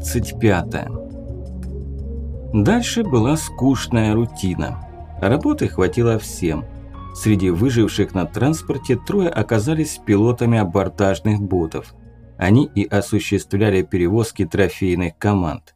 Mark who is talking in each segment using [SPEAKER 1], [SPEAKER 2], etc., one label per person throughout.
[SPEAKER 1] Глава 25 Дальше была скучная рутина. Работы хватило всем. Среди выживших на транспорте трое оказались пилотами абордажных ботов. Они и осуществляли перевозки трофейных команд.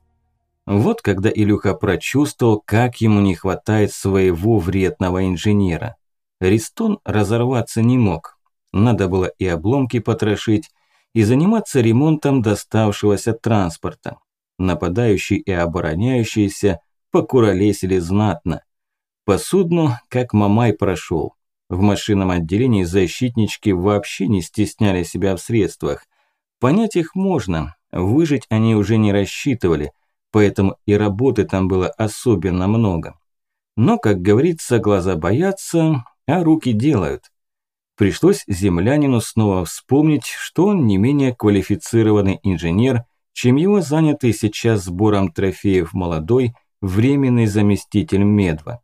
[SPEAKER 1] Вот когда Илюха прочувствовал, как ему не хватает своего вредного инженера. Ристон разорваться не мог. Надо было и обломки потрошить, и заниматься ремонтом доставшегося транспорта. Нападающие и обороняющиеся покуролесили знатно. По судну, как Мамай прошел. В машинном отделении защитнички вообще не стесняли себя в средствах. Понять их можно, выжить они уже не рассчитывали, поэтому и работы там было особенно много. Но, как говорится, глаза боятся, а руки делают. Пришлось землянину снова вспомнить, что он не менее квалифицированный инженер, чем его занятый сейчас сбором трофеев молодой, временный заместитель Медва.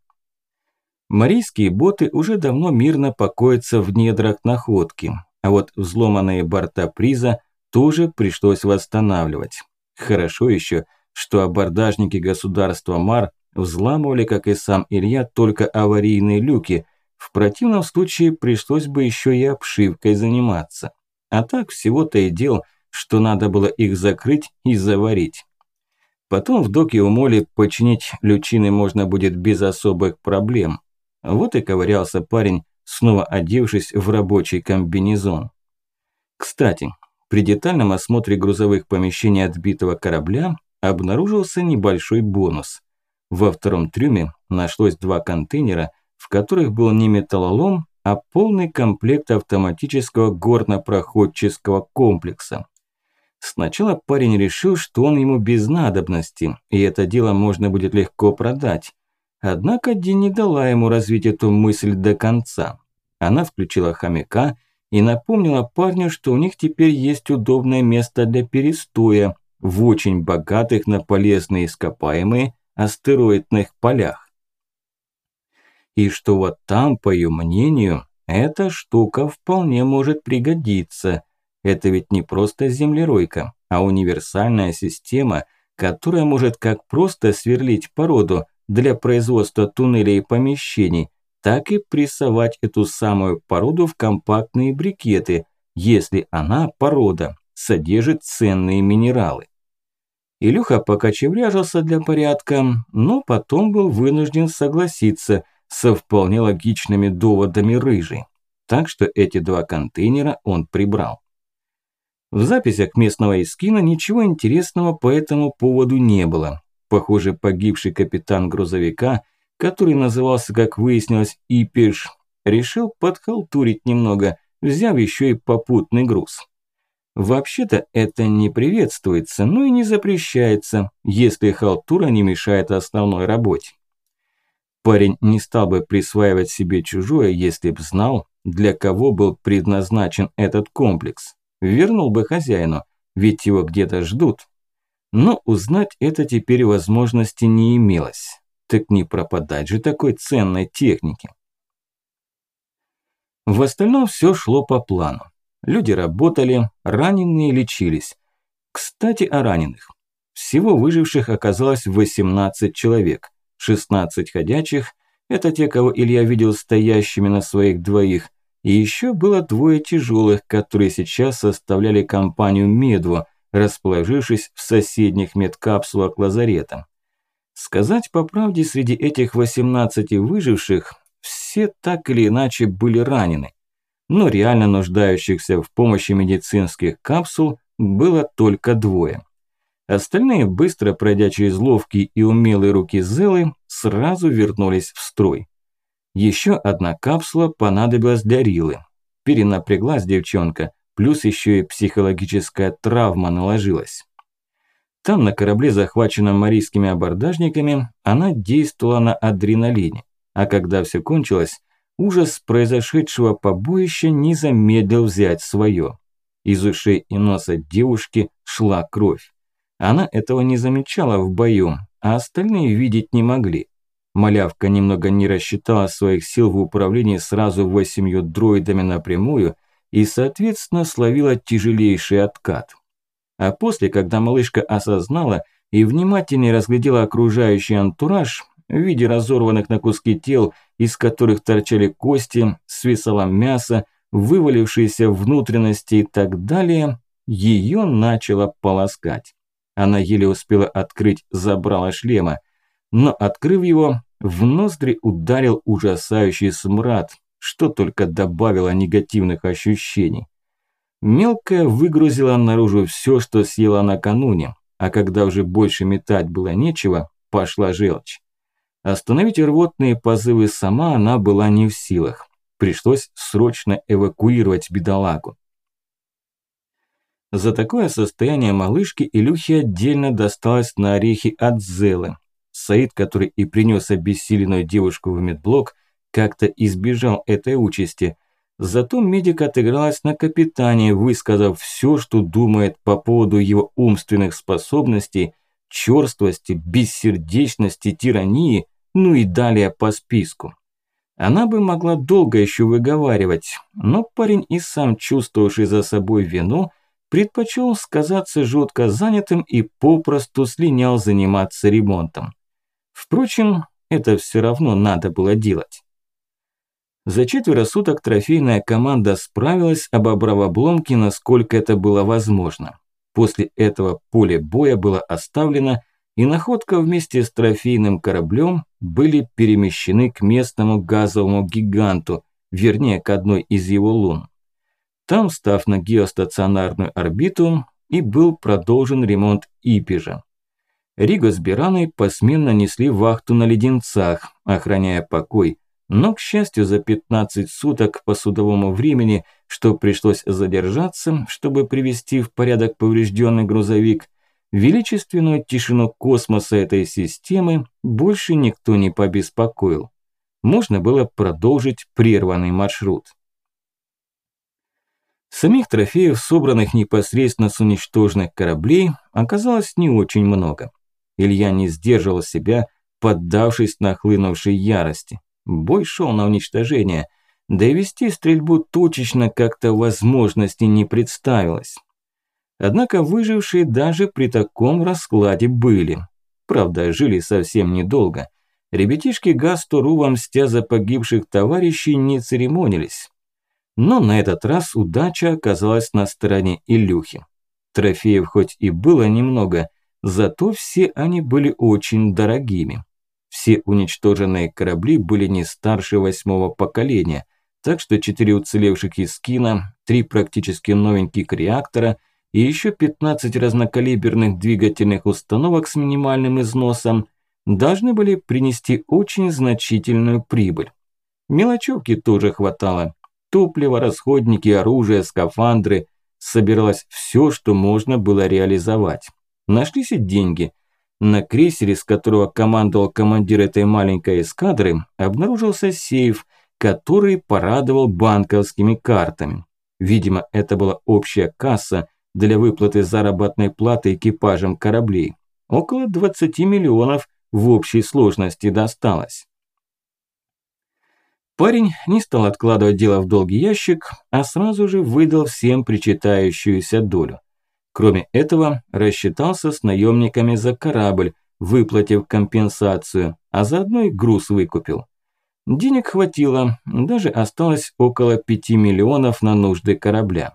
[SPEAKER 1] Марийские боты уже давно мирно покоятся в недрах находки, а вот взломанные борта приза тоже пришлось восстанавливать. Хорошо еще, что абордажники государства Мар взламывали, как и сам Илья, только аварийные люки, в противном случае пришлось бы еще и обшивкой заниматься. А так всего-то и дел, что надо было их закрыть и заварить. Потом в доке у Моли починить лючины можно будет без особых проблем. Вот и ковырялся парень, снова одевшись в рабочий комбинезон. Кстати, при детальном осмотре грузовых помещений отбитого корабля обнаружился небольшой бонус. Во втором трюме нашлось два контейнера – в которых был не металлолом, а полный комплект автоматического горнопроходческого комплекса. Сначала парень решил, что он ему без надобности, и это дело можно будет легко продать. Однако Ди не дала ему развить эту мысль до конца. Она включила хомяка и напомнила парню, что у них теперь есть удобное место для перестоя в очень богатых на полезные ископаемые астероидных полях и что вот там, по ее мнению, эта штука вполне может пригодиться. Это ведь не просто землеройка, а универсальная система, которая может как просто сверлить породу для производства туннелей и помещений, так и прессовать эту самую породу в компактные брикеты, если она, порода, содержит ценные минералы. Илюха покочевряжился для порядка, но потом был вынужден согласиться – со вполне логичными доводами рыжий. Так что эти два контейнера он прибрал. В записях местного Искина ничего интересного по этому поводу не было. Похоже, погибший капитан грузовика, который назывался, как выяснилось, Ипиш, решил подхалтурить немного, взяв еще и попутный груз. Вообще-то это не приветствуется, но и не запрещается, если халтура не мешает основной работе. Парень не стал бы присваивать себе чужое, если б знал, для кого был предназначен этот комплекс. Вернул бы хозяину, ведь его где-то ждут. Но узнать это теперь возможности не имелось. Так не пропадать же такой ценной техники. В остальном все шло по плану. Люди работали, раненые лечились. Кстати, о раненых. Всего выживших оказалось 18 человек. 16 ходячих – это те, кого Илья видел стоящими на своих двоих, и еще было двое тяжелых, которые сейчас составляли компанию Медву, расположившись в соседних медкапсулах лазарета. Сказать по правде, среди этих 18 выживших все так или иначе были ранены, но реально нуждающихся в помощи медицинских капсул было только двое. Остальные, быстро пройдя через ловкие и умелые руки Зелы, сразу вернулись в строй. Еще одна капсула понадобилась для Рилы. Перенапряглась девчонка, плюс еще и психологическая травма наложилась. Там, на корабле, захваченном марийскими абордажниками, она действовала на адреналине, а когда все кончилось, ужас произошедшего побоища не замедлил взять свое. Из ушей и носа девушки шла кровь. Она этого не замечала в бою, а остальные видеть не могли. Малявка немного не рассчитала своих сил в управлении сразу восемью дроидами напрямую и, соответственно, словила тяжелейший откат. А после, когда малышка осознала и внимательнее разглядела окружающий антураж в виде разорванных на куски тел, из которых торчали кости, свисало мясо, вывалившиеся внутренности и так далее, ее начало полоскать. Она еле успела открыть забрало шлема, но открыв его, в ноздри ударил ужасающий смрад, что только добавило негативных ощущений. Мелкая выгрузила наружу все, что съела накануне, а когда уже больше метать было нечего, пошла желчь. Остановить рвотные позывы сама она была не в силах. Пришлось срочно эвакуировать бедолагу. За такое состояние малышки Илюхе отдельно досталось на орехи от Зелы. Саид, который и принес обессиленную девушку в медблок, как-то избежал этой участи. Зато медик отыгралась на капитане, высказав все, что думает по поводу его умственных способностей, черствости, бессердечности, тирании, ну и далее по списку. Она бы могла долго еще выговаривать, но парень и сам, чувствовавший за собой вину, предпочел сказаться жутко занятым и попросту слинял заниматься ремонтом. Впрочем, это все равно надо было делать. За четверо суток трофейная команда справилась, обобрав обломки, насколько это было возможно. После этого поле боя было оставлено, и находка вместе с трофейным кораблем были перемещены к местному газовому гиганту, вернее, к одной из его лун. Там, став на геостационарную орбиту, и был продолжен ремонт Ипижа. Риго с Бираной посменно несли вахту на леденцах, охраняя покой, но, к счастью, за 15 суток по судовому времени, что пришлось задержаться, чтобы привести в порядок поврежденный грузовик, величественную тишину космоса этой системы больше никто не побеспокоил. Можно было продолжить прерванный маршрут. Самих трофеев, собранных непосредственно с уничтоженных кораблей, оказалось не очень много. Илья не сдерживал себя, поддавшись нахлынувшей ярости. Бой шел на уничтожение, да и вести стрельбу точечно как-то возможности не представилось. Однако выжившие даже при таком раскладе были. Правда, жили совсем недолго. Ребятишки Гастору, мстя за погибших товарищей, не церемонились. Но на этот раз удача оказалась на стороне Илюхи. Трофеев хоть и было немного, зато все они были очень дорогими. Все уничтоженные корабли были не старше восьмого поколения, так что четыре уцелевших из кино, три практически новеньких реактора и еще 15 разнокалиберных двигательных установок с минимальным износом должны были принести очень значительную прибыль. Мелочевки тоже хватало, Топливо, расходники, оружие, скафандры. Собиралось все, что можно было реализовать. Нашлись и деньги. На крейсере, с которого командовал командир этой маленькой эскадры, обнаружился сейф, который порадовал банковскими картами. Видимо, это была общая касса для выплаты заработной платы экипажам кораблей. Около 20 миллионов в общей сложности досталось. Парень не стал откладывать дело в долгий ящик, а сразу же выдал всем причитающуюся долю. Кроме этого, рассчитался с наемниками за корабль, выплатив компенсацию, а заодно и груз выкупил. Денег хватило, даже осталось около 5 миллионов на нужды корабля.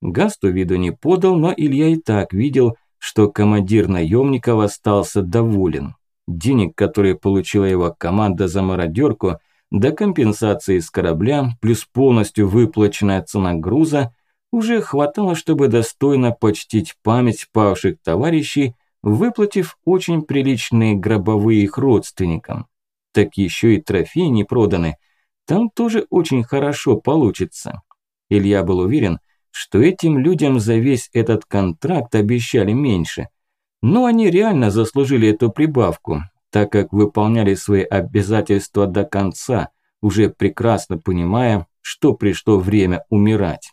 [SPEAKER 1] Гасту виду не подал, но Илья и так видел, что командир наемников остался доволен. Денег, которые получила его команда за мародерку, до компенсации с корабля плюс полностью выплаченная цена груза уже хватало, чтобы достойно почтить память павших товарищей, выплатив очень приличные гробовые их родственникам. Так еще и трофеи не проданы. Там тоже очень хорошо получится. Илья был уверен, что этим людям за весь этот контракт обещали меньше. Но они реально заслужили эту прибавку, так как выполняли свои обязательства до конца, уже прекрасно понимая, что пришло время умирать.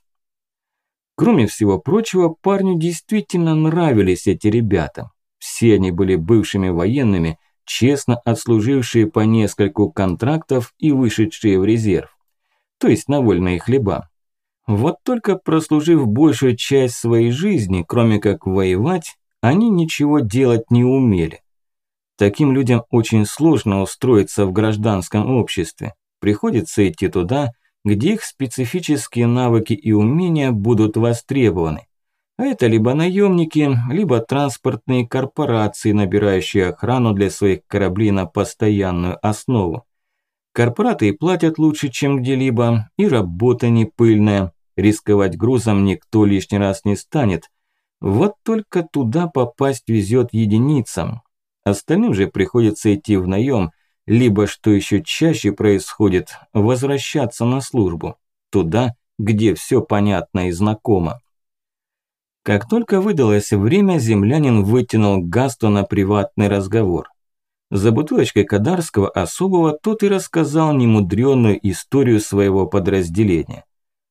[SPEAKER 1] Кроме всего прочего, парню действительно нравились эти ребята. Все они были бывшими военными, честно отслужившие по нескольку контрактов и вышедшие в резерв. То есть на вольные хлеба. Вот только прослужив большую часть своей жизни, кроме как воевать, они ничего делать не умели. Таким людям очень сложно устроиться в гражданском обществе. Приходится идти туда, где их специфические навыки и умения будут востребованы. А это либо наемники, либо транспортные корпорации, набирающие охрану для своих кораблей на постоянную основу. Корпораты платят лучше, чем где-либо, и работа не пыльная. Рисковать грузом никто лишний раз не станет. Вот только туда попасть везет единицам. Остальным же приходится идти в наем, либо, что еще чаще происходит, возвращаться на службу. Туда, где все понятно и знакомо. Как только выдалось время, землянин вытянул Гасту на приватный разговор. За бутылочкой Кадарского особого тот и рассказал немудренную историю своего подразделения.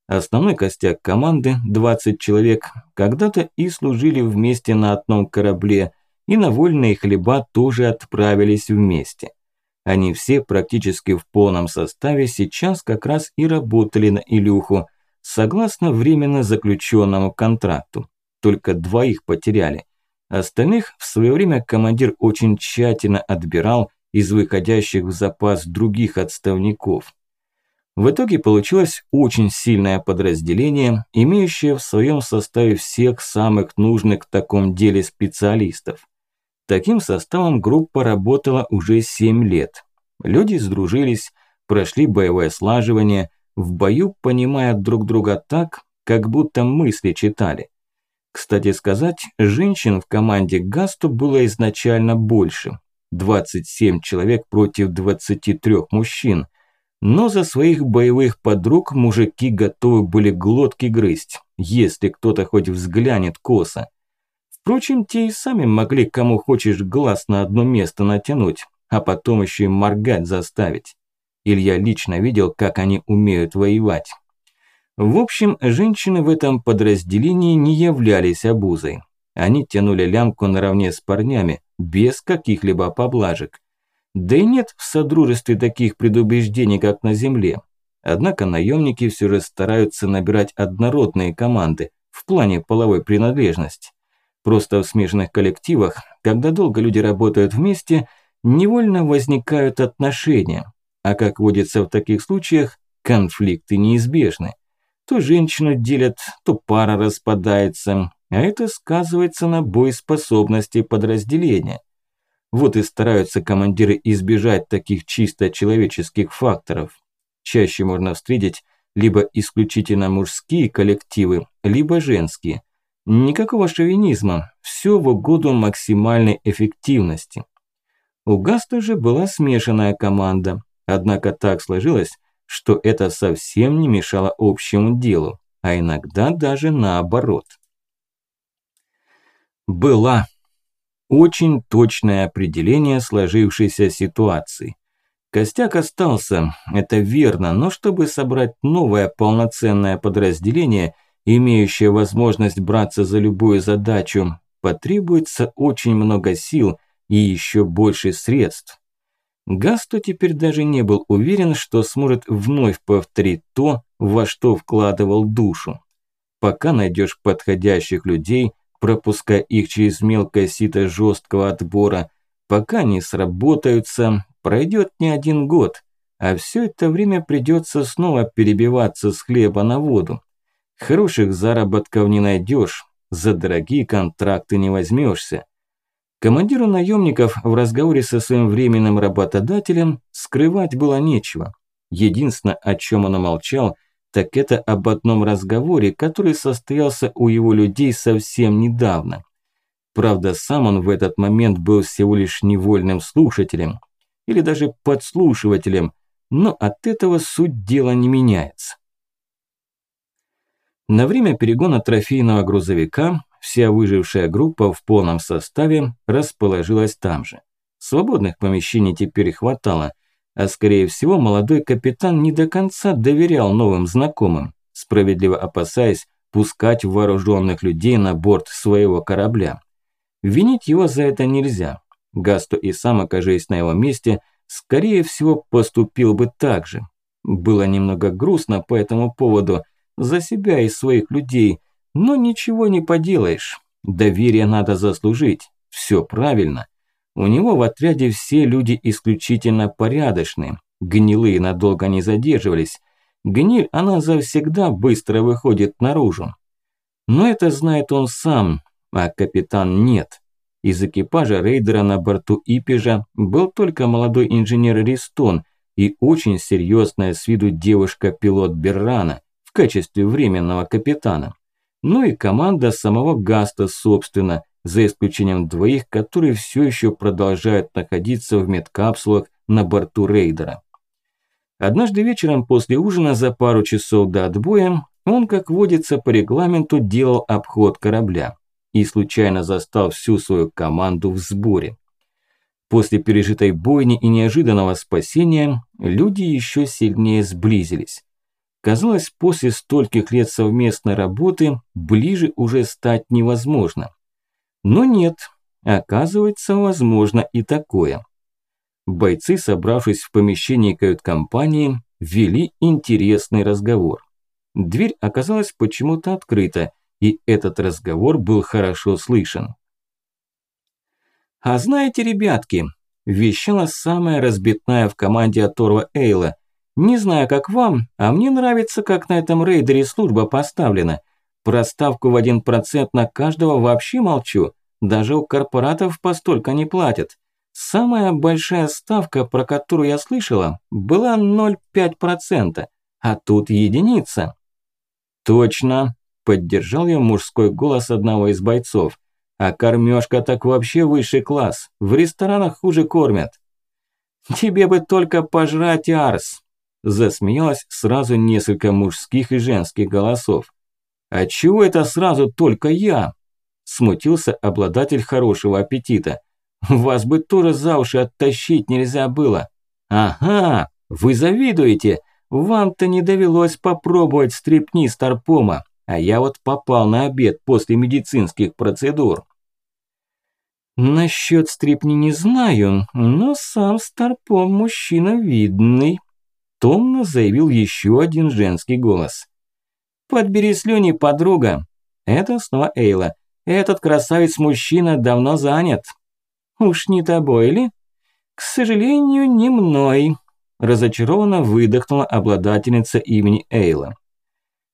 [SPEAKER 1] Основной костяк команды, 20 человек, когда-то и служили вместе на одном корабле, и на вольные хлеба тоже отправились вместе. Они все практически в полном составе сейчас как раз и работали на Илюху, согласно временно заключенному контракту только двоих потеряли. Остальных в свое время командир очень тщательно отбирал из выходящих в запас других отставников. В итоге получилось очень сильное подразделение, имеющее в своем составе всех самых нужных в таком деле специалистов. Таким составом группа работала уже 7 лет. Люди сдружились, прошли боевое слаживание, в бою понимая друг друга так, как будто мысли читали. Кстати сказать, женщин в команде Гасту было изначально больше. 27 человек против 23 мужчин. Но за своих боевых подруг мужики готовы были глотки грызть, если кто-то хоть взглянет косо. Впрочем, те и сами могли кому хочешь глаз на одно место натянуть, а потом еще и моргать заставить. Илья лично видел, как они умеют воевать. В общем, женщины в этом подразделении не являлись обузой. Они тянули лямку наравне с парнями, без каких-либо поблажек. Да и нет в содружестве таких предубеждений, как на земле. Однако наемники все же стараются набирать однородные команды в плане половой принадлежности. Просто в смешанных коллективах, когда долго люди работают вместе, невольно возникают отношения. А как водится в таких случаях, конфликты неизбежны. То женщину делят, то пара распадается, а это сказывается на боеспособности подразделения. Вот и стараются командиры избежать таких чисто человеческих факторов. Чаще можно встретить либо исключительно мужские коллективы, либо женские. Никакого шовинизма, все в угоду максимальной эффективности. У Гаста же была смешанная команда, однако так сложилось, что это совсем не мешало общему делу, а иногда даже наоборот. Была. Очень точное определение сложившейся ситуации. Костяк остался, это верно, но чтобы собрать новое полноценное подразделение, имеющее возможность браться за любую задачу, потребуется очень много сил и еще больше средств. Гасто теперь даже не был уверен, что сможет вновь повторить то, во что вкладывал душу. Пока найдешь подходящих людей, пропуская их через мелкое сито жесткого отбора, пока не сработаются, пройдет не один год, а все это время придется снова перебиваться с хлеба на воду. Хороших заработков не найдешь, за дорогие контракты не возьмешься. Командиру наемников в разговоре со своим временным работодателем скрывать было нечего. Единственное, о чем он молчал, так это об одном разговоре, который состоялся у его людей совсем недавно. Правда, сам он в этот момент был всего лишь невольным слушателем или даже подслушивателем, но от этого суть дела не меняется. На время перегона трофейного грузовика Вся выжившая группа в полном составе расположилась там же. Свободных помещений теперь хватало, а скорее всего молодой капитан не до конца доверял новым знакомым, справедливо опасаясь пускать вооруженных людей на борт своего корабля. Винить его за это нельзя. Гасту и сам, окажись на его месте, скорее всего поступил бы так же. Было немного грустно по этому поводу, за себя и своих людей, но ничего не поделаешь. Доверие надо заслужить. Все правильно. У него в отряде все люди исключительно порядочные. Гнилые надолго не задерживались. Гниль, она завсегда быстро выходит наружу. Но это знает он сам, а капитан нет. Из экипажа рейдера на борту Ипежа был только молодой инженер Ристон и очень серьезная с виду девушка-пилот Беррана качестве временного капитана. Ну и команда самого Гаста, собственно, за исключением двоих, которые все еще продолжают находиться в медкапсулах на борту рейдера. Однажды вечером после ужина за пару часов до отбоя он, как водится по регламенту, делал обход корабля и случайно застал всю свою команду в сборе. После пережитой бойни и неожиданного спасения люди еще сильнее сблизились. Казалось, после стольких лет совместной работы ближе уже стать невозможно. Но нет, оказывается, возможно и такое. Бойцы, собравшись в помещении кают-компании, вели интересный разговор. Дверь оказалась почему-то открыта, и этот разговор был хорошо слышен. «А знаете, ребятки», – вещала самая разбитная в команде Аторва Эйла, «не знаю, как вам, а мне нравится, как на этом рейдере служба поставлена. Про ставку в 1% на каждого вообще молчу, даже у корпоратов постолько не платят. Самая большая ставка, про которую я слышала, была 0,5%, а тут единица. Точно, поддержал я мужской голос одного из бойцов. А кормежка так вообще высший класс, в ресторанах хуже кормят. Тебе бы только пожрать, Арс, засмеялось сразу несколько мужских и женских голосов. А чего это сразу только я? Смутился обладатель хорошего аппетита. Вас бы тоже за уши оттащить нельзя было. Ага, вы завидуете. Вам-то не довелось попробовать стрипни старпома, а я вот попал на обед после медицинских процедур. Насчет стрипни не знаю, но сам старпом мужчина видный. Томно заявил еще один женский голос. «Подбери слюни, подруга!» Это снова Эйла. «Этот красавец-мужчина давно занят. Уж не тобой ли? К сожалению, не мной. Разочарованно выдохнула обладательница имени Эйла.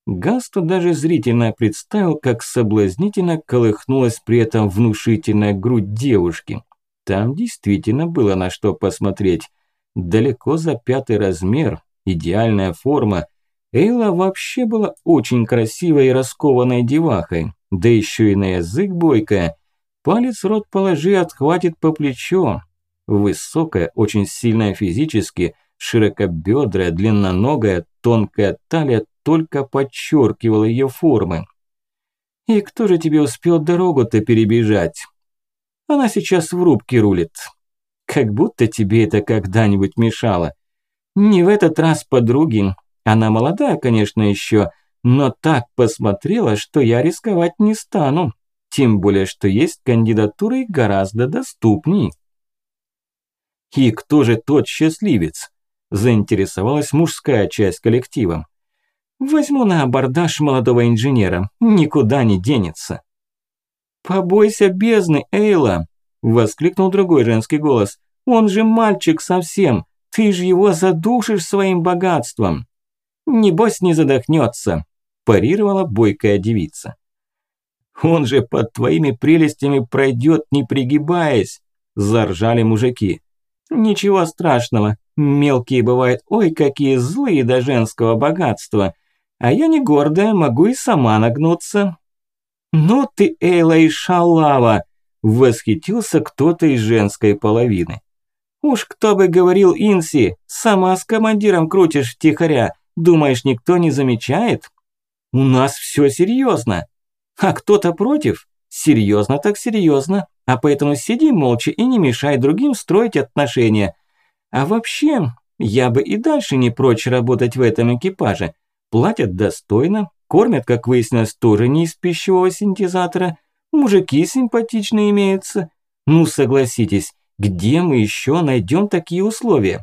[SPEAKER 1] Гасту даже зрительно представил, как соблазнительно колыхнулась при этом внушительная грудь девушки. Там действительно было на что посмотреть. Далеко за пятый размер, идеальная форма. Эйла вообще была очень красивой и раскованной девахой, да еще и на язык бойкая. Палец рот положи, отхватит по плечо. Высокая, очень сильная физически, широкобедрая, длинноногая, тонкая талия только подчеркивала ее формы. И кто же тебе успел дорогу-то перебежать? Она сейчас в рубке рулит. Как будто тебе это когда-нибудь мешало. Не в этот раз, подруги. Она молодая, конечно, еще, но так посмотрела, что я рисковать не стану. Тем более, что есть кандидатуры гораздо доступней. И кто же тот счастливец? Заинтересовалась мужская часть коллектива. Возьму на абордаж молодого инженера, никуда не денется. «Побойся бездны, Эйла!» – воскликнул другой женский голос. «Он же мальчик совсем, ты же его задушишь своим богатством!» «Небось не задохнется!» – парировала бойкая девица. Он же под твоими прелестями пройдет, не пригибаясь!» – заржали мужики. «Ничего страшного, мелкие бывают, ой, какие злые до женского богатства, а я не гордая, могу и сама нагнуться». «Ну ты, Эйла и шалава!» – восхитился кто-то из женской половины. «Уж кто бы говорил, Инси, сама с командиром крутишь втихаря, думаешь, никто не замечает? У нас все серьезно!» А кто-то против? Серьезно так серьезно. А поэтому сиди молча и не мешай другим строить отношения. А вообще, я бы и дальше не прочь работать в этом экипаже. Платят достойно, кормят, как выяснилось, тоже не из пищевого синтезатора. Мужики симпатичные имеются. Ну, согласитесь, где мы еще найдем такие условия?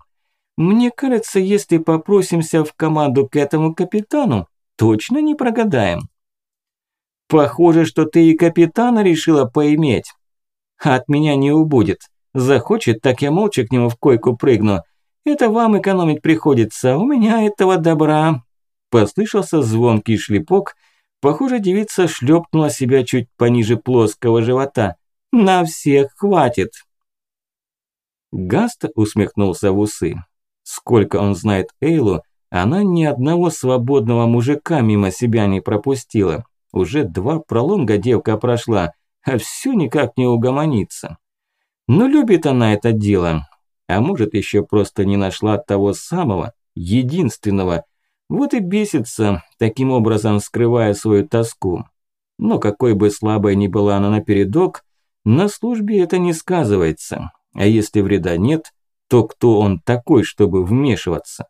[SPEAKER 1] Мне кажется, если попросимся в команду к этому капитану, точно не прогадаем. Похоже, что ты и капитана решила поиметь. От меня не убудет. Захочет, так я молча к нему в койку прыгну. Это вам экономить приходится, у меня этого добра. Послышался звонкий шлепок. Похоже, девица шлепнула себя чуть пониже плоского живота. На всех хватит. Гаст усмехнулся в усы. Сколько он знает Эйлу, она ни одного свободного мужика мимо себя не пропустила. Уже два пролонга девка прошла, а все никак не угомонится. Но любит она это дело. А может, еще просто не нашла того самого, единственного. Вот и бесится, таким образом скрывая свою тоску. Но какой бы слабой ни была она напередок, на службе это не сказывается. А если вреда нет, то кто он такой, чтобы вмешиваться?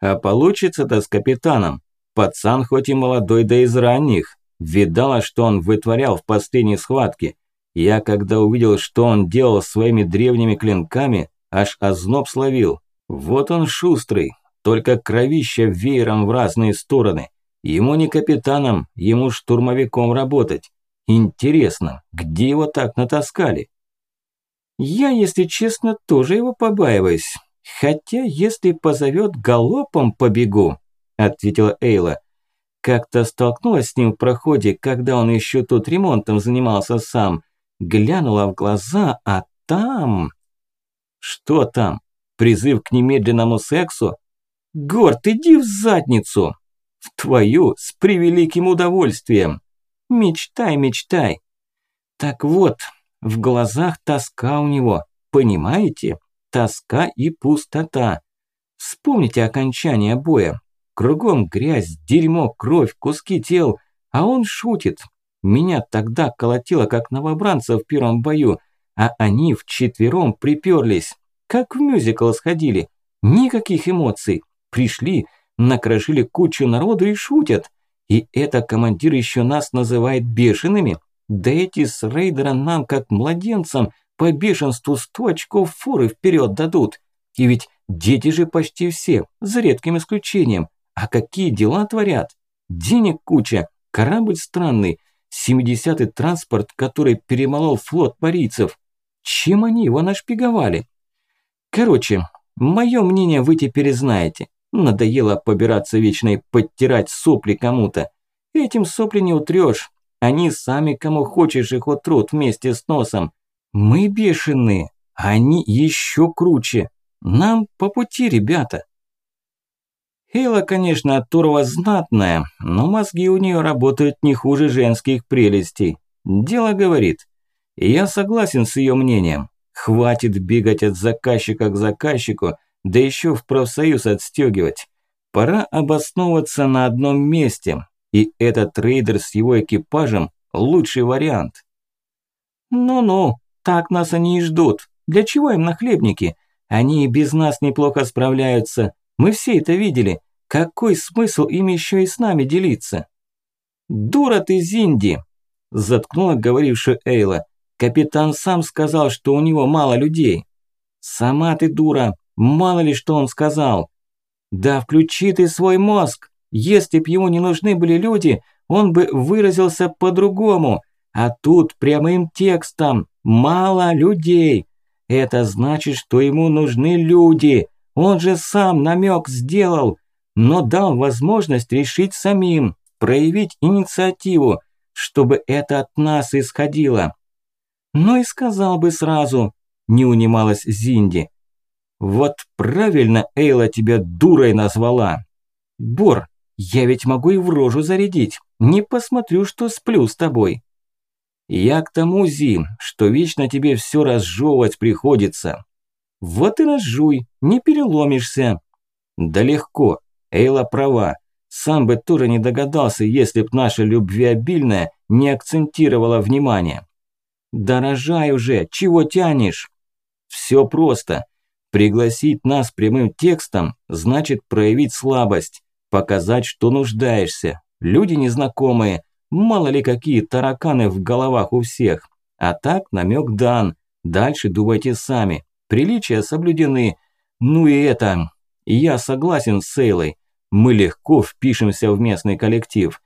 [SPEAKER 1] А получится-то с капитаном. Пацан хоть и молодой, да из ранних. Видала, что он вытворял в последней схватке. Я, когда увидел, что он делал своими древними клинками, аж озноб словил. Вот он шустрый, только кровища веером в разные стороны. Ему не капитаном, ему штурмовиком работать. Интересно, где его так натаскали? Я, если честно, тоже его побаиваюсь. Хотя, если позовет, галопом побегу, ответила Эйла. Как-то столкнулась с ним в проходе, когда он еще тут ремонтом занимался сам. Глянула в глаза, а там... Что там? Призыв к немедленному сексу? Горд, иди в задницу! В твою, с превеликим удовольствием! Мечтай, мечтай! Так вот, в глазах тоска у него, понимаете? Тоска и пустота. Вспомните окончание боя. Кругом грязь, дерьмо, кровь, куски тел. А он шутит. Меня тогда колотило, как новобранца в первом бою. А они вчетвером приперлись. Как в мюзикл сходили. Никаких эмоций. Пришли, накрошили кучу народу и шутят. И это командир еще нас называет бешеными. Да эти с рейдера нам, как младенцам, по бешенству сто очков форы вперед дадут. И ведь дети же почти все, за редким исключением. А какие дела творят? Денег куча, корабль странный, 70-й транспорт, который перемолол флот парийцев. Чем они его нашпиговали? Короче, мое мнение вы теперь знаете. Надоело побираться вечно и подтирать сопли кому-то. Этим сопли не утрёшь. Они сами кому хочешь их утрут вместе с носом. Мы бешеные, они еще круче. Нам по пути, ребята. Хейла, конечно, от знатная, но мозги у нее работают не хуже женских прелестей. Дело говорит. И я согласен с ее мнением. Хватит бегать от заказчика к заказчику, да еще в профсоюз отстегивать. Пора обосновываться на одном месте, и этот рейдер с его экипажем – лучший вариант. Ну-ну, так нас они и ждут. Для чего им нахлебники? Они и без нас неплохо справляются. Мы все это видели. Какой смысл им еще и с нами делиться? Дура ты, Зинди! Заткнула говорившую Эйла. Капитан сам сказал, что у него мало людей. Сама ты дура, мало ли что он сказал. Да включи ты свой мозг. Если б ему не нужны были люди, он бы выразился по-другому. А тут прямым текстом «мало людей». Это значит, что ему нужны люди. Он же сам намек сделал, но дал возможность решить самим, проявить инициативу, чтобы это от нас исходило. Ну и сказал бы сразу, не унималась Зинди. Вот правильно Эйла тебя дурой назвала. Бор, я ведь могу и в рожу зарядить. Не посмотрю, что сплю с тобой. Я к тому, Зи, что вечно тебе все разжевывать приходится. Вот и разжуй, не переломишься. Да легко, Эйла права. Сам бы тоже не догадался, если б наша любвеобильная не акцентировала внимание. Дорожай уже, чего тянешь? Все просто. Пригласить нас прямым текстом значит проявить слабость показать, что нуждаешься. Люди незнакомые, мало ли какие тараканы в головах у всех. А так намек дан, дальше думайте сами. Приличия соблюдены. Ну и это, я согласен с Сейлой. Мы легко впишемся в местный коллектив.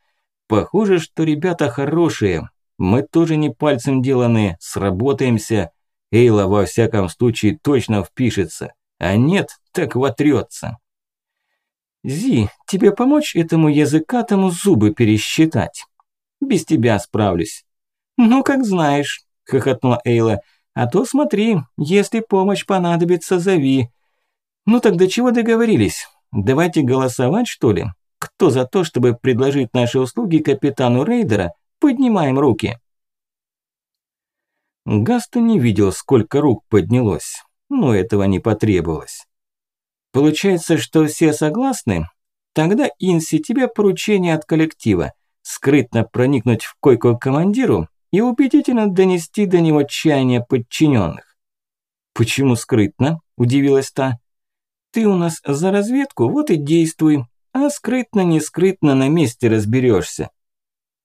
[SPEAKER 1] Похоже, что ребята хорошие. Мы тоже не пальцем деланные, сработаемся. Эйла во всяком случае точно впишется. А нет, так вотрется. Зи, тебе помочь этому языкатому зубы пересчитать? Без тебя справлюсь. Ну, как знаешь, хохотнула Эйла. А то смотри, если помощь понадобится, зови. Ну так до чего договорились? Давайте голосовать, что ли? Кто за то, чтобы предложить наши услуги капитану рейдера? Поднимаем руки. Гаста не видел, сколько рук поднялось, но этого не потребовалось. Получается, что все согласны? Тогда, Инси, тебе поручение от коллектива. Скрытно проникнуть в койку командиру и убедительно донести до него чаяния подчиненных. «Почему скрытно?» – удивилась та. «Ты у нас за разведку, вот и действуй, а скрытно-не скрытно на месте разберешься.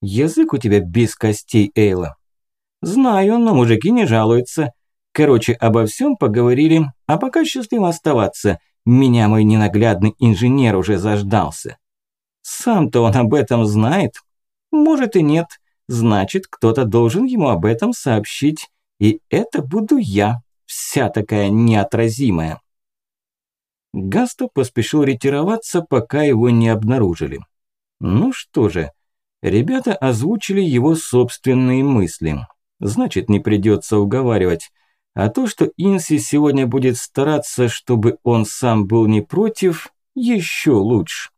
[SPEAKER 1] Язык у тебя без костей, Эйла». «Знаю, но мужики не жалуются. Короче, обо всем поговорили, а пока счастливо оставаться. Меня мой ненаглядный инженер уже заждался. Сам-то он об этом знает? Может и нет. Значит, кто-то должен ему об этом сообщить. И это буду я, вся такая неотразимая. Гасто поспешил ретироваться, пока его не обнаружили. Ну что же, ребята озвучили его собственные мысли. Значит, не придется уговаривать. А то, что Инси сегодня будет стараться, чтобы он сам был не против, еще лучше.